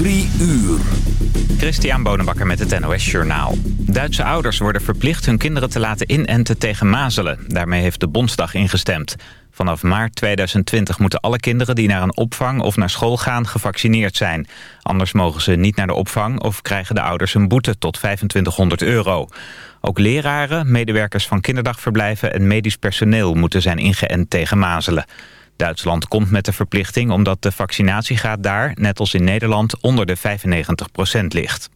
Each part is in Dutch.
Drie uur. Christian Bonenbakker met het NOS Journaal. Duitse ouders worden verplicht hun kinderen te laten inenten tegen mazelen. Daarmee heeft de Bondsdag ingestemd. Vanaf maart 2020 moeten alle kinderen die naar een opvang of naar school gaan gevaccineerd zijn. Anders mogen ze niet naar de opvang of krijgen de ouders een boete tot 2500 euro. Ook leraren, medewerkers van kinderdagverblijven en medisch personeel moeten zijn ingeënt tegen mazelen. Duitsland komt met de verplichting omdat de vaccinatiegraad daar, net als in Nederland, onder de 95% ligt.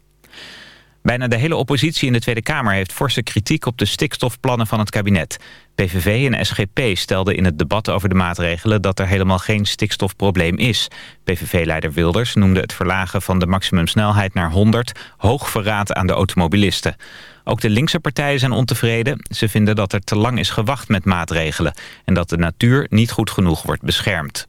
Bijna de hele oppositie in de Tweede Kamer heeft forse kritiek op de stikstofplannen van het kabinet. PVV en SGP stelden in het debat over de maatregelen dat er helemaal geen stikstofprobleem is. PVV-leider Wilders noemde het verlagen van de maximumsnelheid naar 100 hoog verraad aan de automobilisten. Ook de linkse partijen zijn ontevreden. Ze vinden dat er te lang is gewacht met maatregelen... en dat de natuur niet goed genoeg wordt beschermd.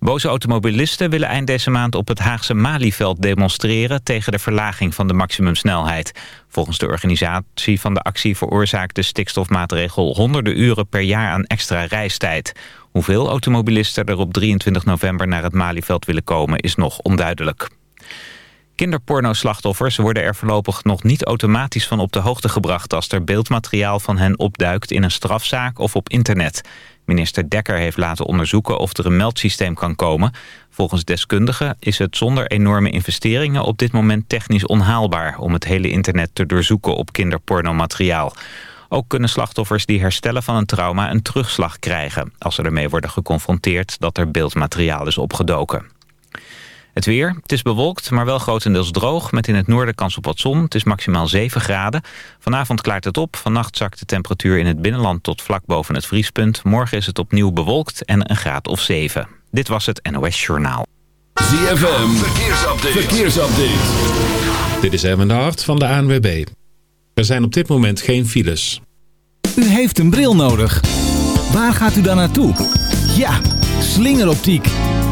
Boze automobilisten willen eind deze maand op het Haagse Malieveld demonstreren tegen de verlaging van de maximumsnelheid. Volgens de organisatie van de actie veroorzaakt de stikstofmaatregel honderden uren per jaar aan extra reistijd. Hoeveel automobilisten er op 23 november naar het Malieveld willen komen is nog onduidelijk. Kinderporno-slachtoffers worden er voorlopig nog niet automatisch van op de hoogte gebracht... als er beeldmateriaal van hen opduikt in een strafzaak of op internet. Minister Dekker heeft laten onderzoeken of er een meldsysteem kan komen. Volgens deskundigen is het zonder enorme investeringen op dit moment technisch onhaalbaar... om het hele internet te doorzoeken op kinderpornomateriaal. Ook kunnen slachtoffers die herstellen van een trauma een terugslag krijgen... als ze ermee worden geconfronteerd dat er beeldmateriaal is opgedoken. Het weer, het is bewolkt, maar wel grotendeels droog... met in het noorden kans op wat zon. Het is maximaal 7 graden. Vanavond klaart het op. Vannacht zakt de temperatuur in het binnenland tot vlak boven het vriespunt. Morgen is het opnieuw bewolkt en een graad of 7. Dit was het NOS Journaal. ZFM, verkeersupdate. verkeersupdate. Dit is Erwin de Hart van de ANWB. Er zijn op dit moment geen files. U heeft een bril nodig. Waar gaat u dan naartoe? Ja, slingeroptiek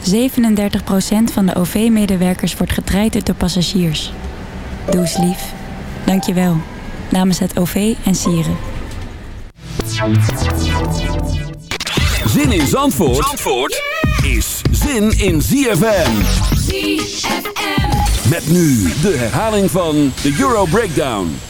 37% van de OV-medewerkers wordt getraind door passagiers. Doe eens lief. Dank je wel. Namens het OV en Sieren. Zin in Zandvoort, Zandvoort is zin in ZFM. ZFM. Met nu de herhaling van de Euro Breakdown.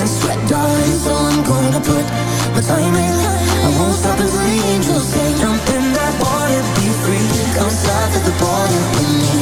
and sweat, darling So I'm gonna put my time in. I won't stop until the angels say Jump in that water, be free. Come south at the border with me.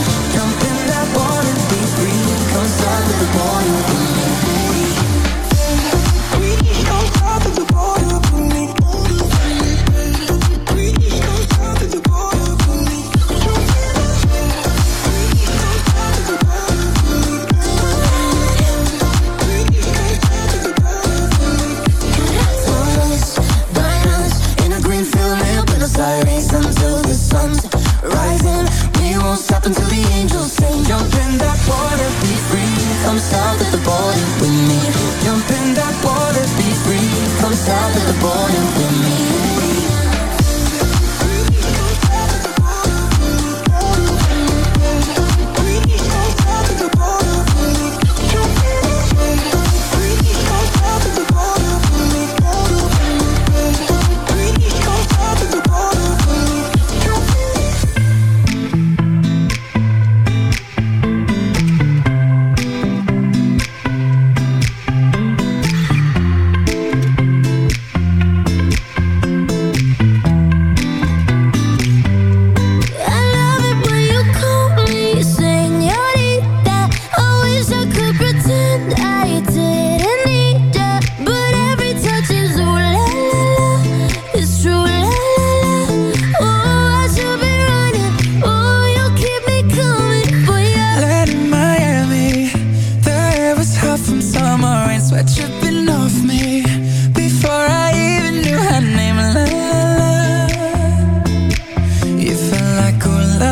go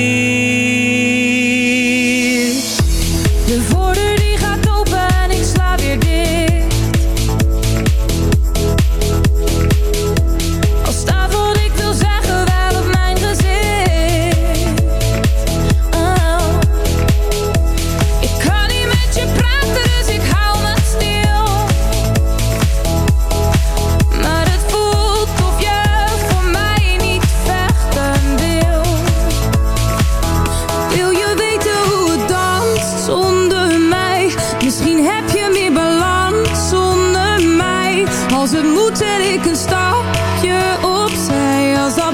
Je meer balans zonder mij. Als het moet zet ik een stapje opzij. Als dat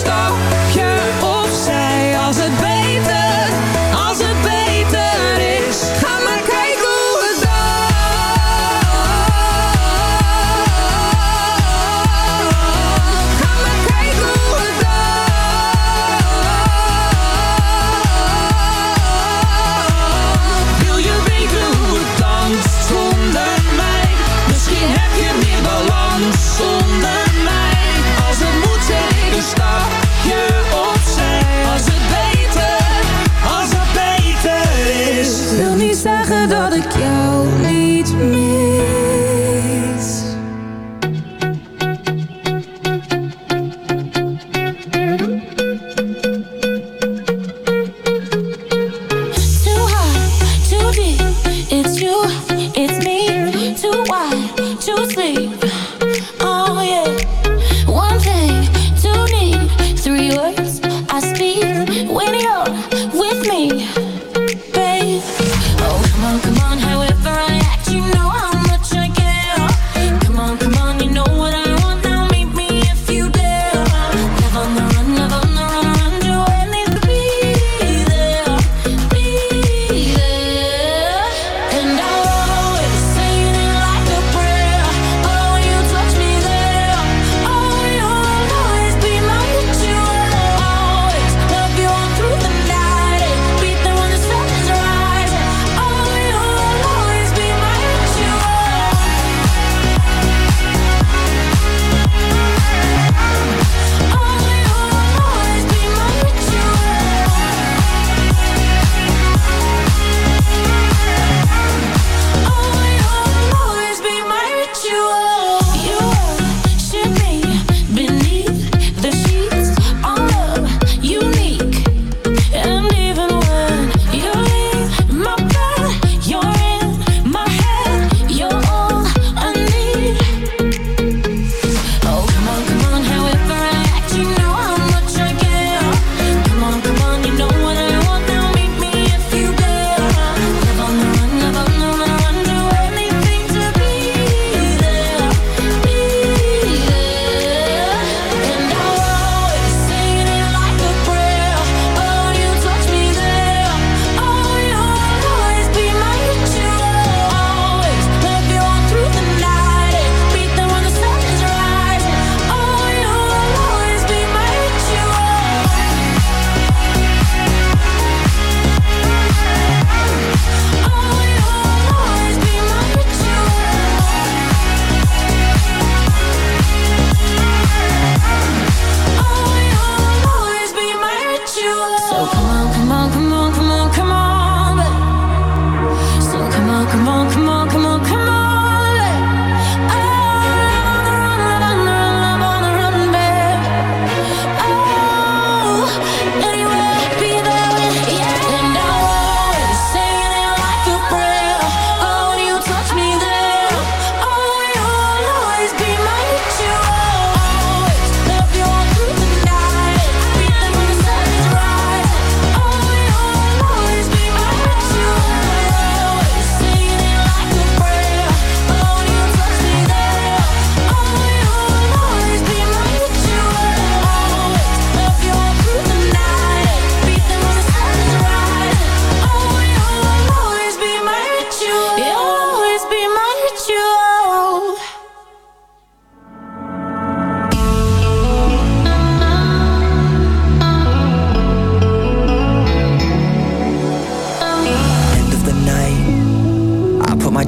stop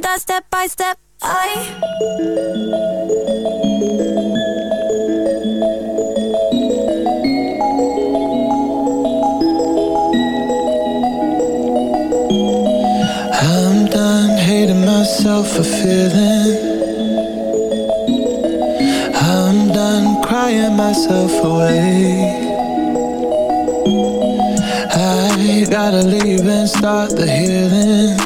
that step by step. I I'm done hating myself for feeling. I'm done crying myself away. I gotta leave and start the healing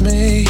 me.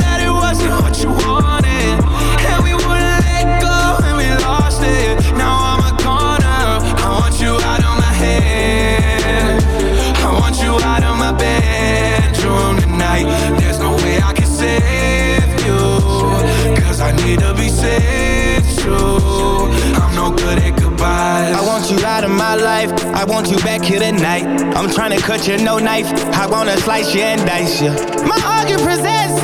essential I'm no good at goodbyes. I want you out of my life. I want you back here tonight. I'm trying to cut you no knife. I wanna slice you and dice you. My argument presents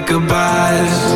goodbyes.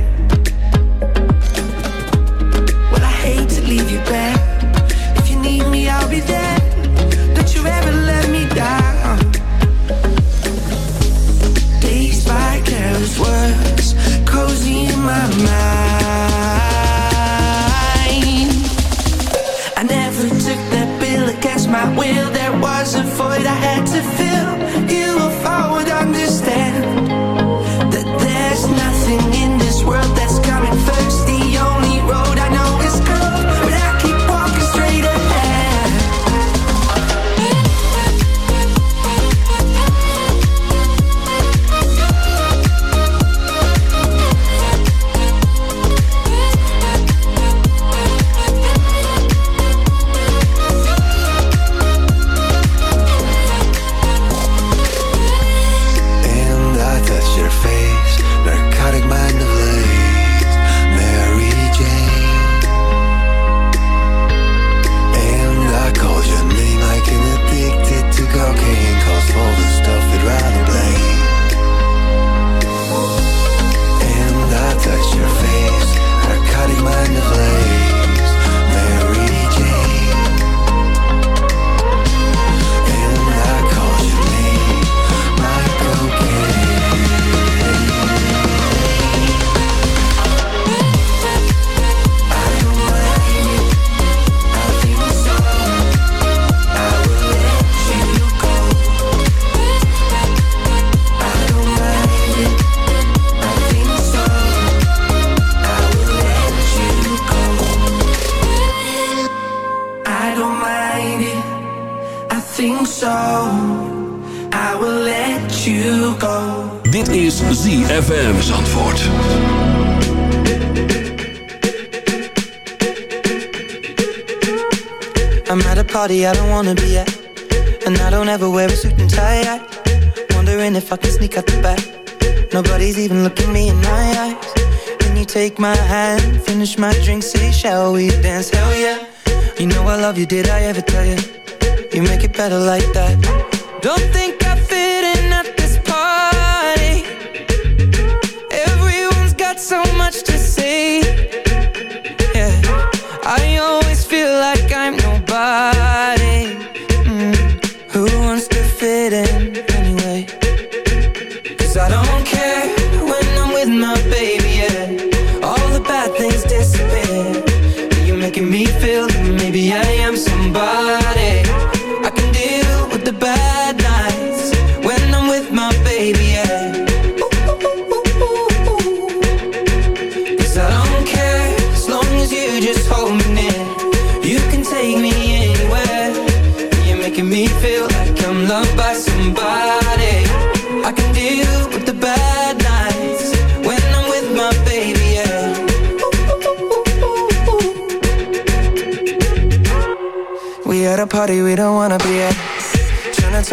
void I had to fill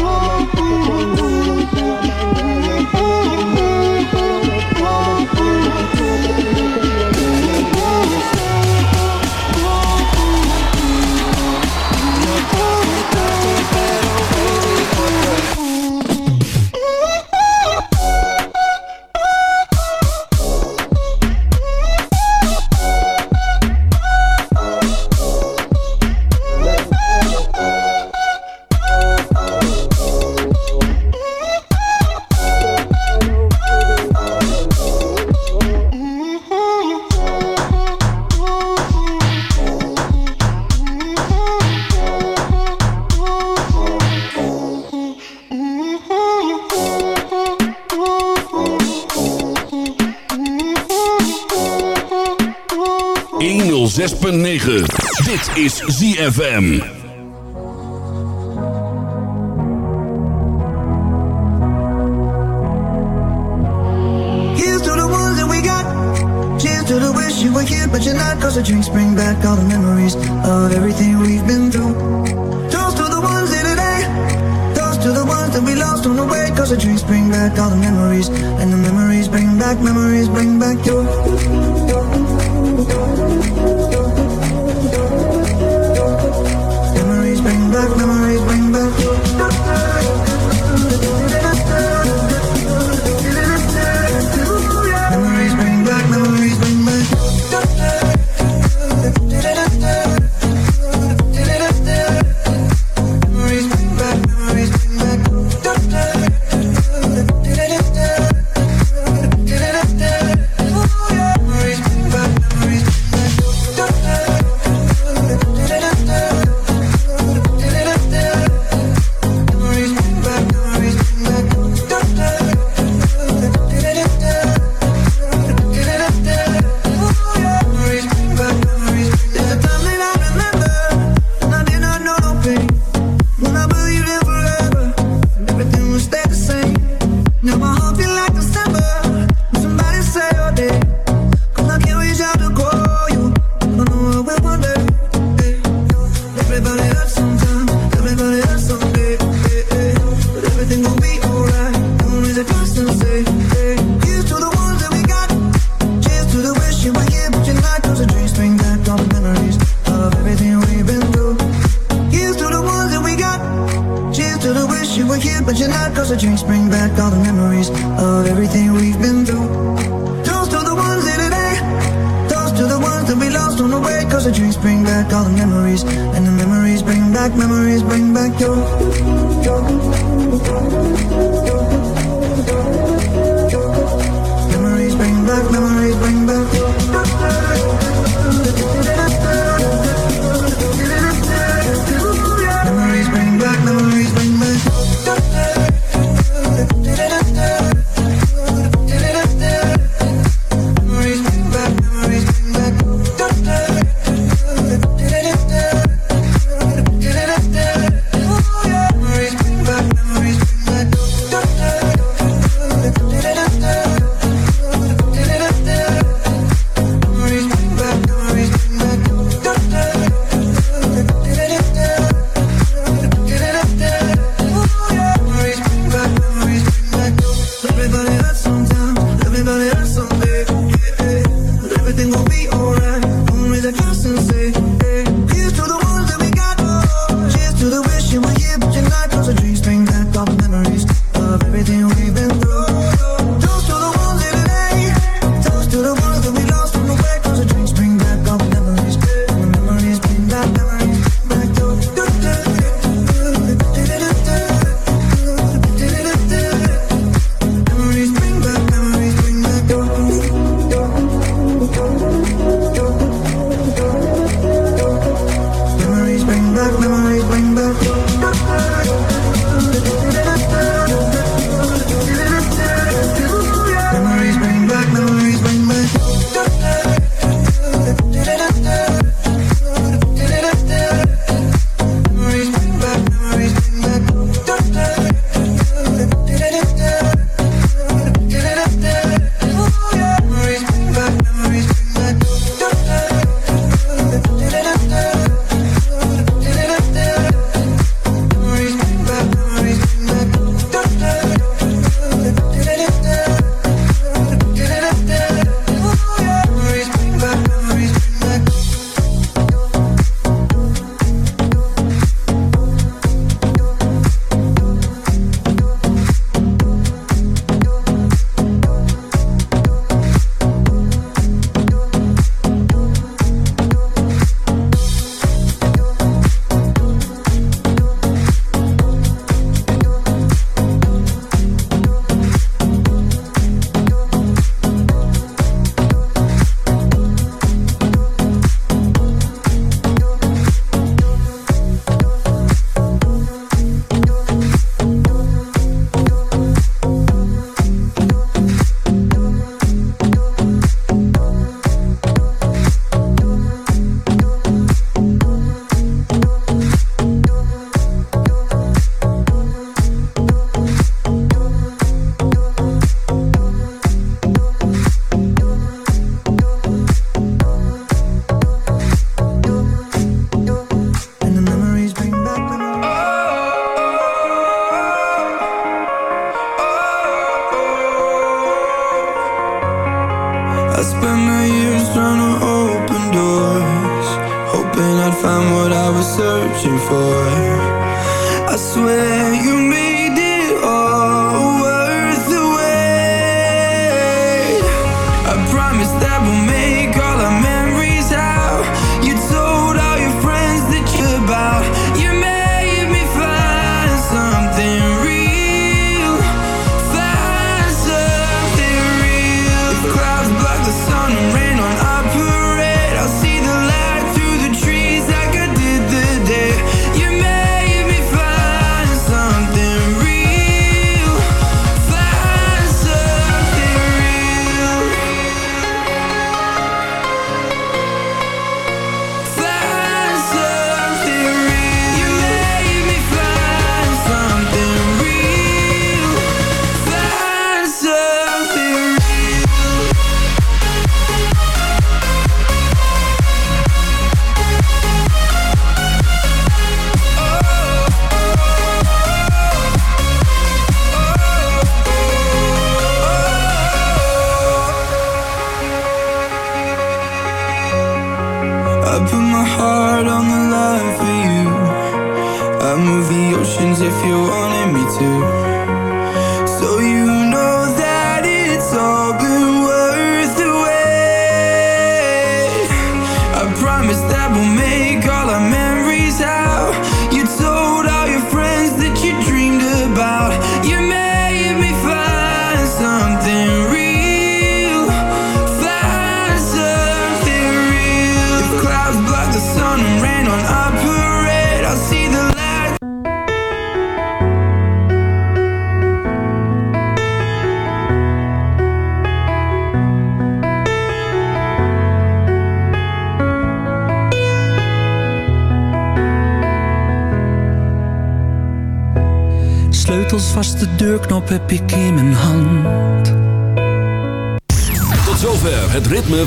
Oh, Dit is ZFM. Here's to the ones that we got. Cheers to the wish you were here, but you're not. Cause the drinks bring back all the memories of everything we've been through. Toast to the ones in today. Eh? Toast to the ones that we lost on the way. Cause the drinks bring back all the memories. And the memories bring back, memories bring back your.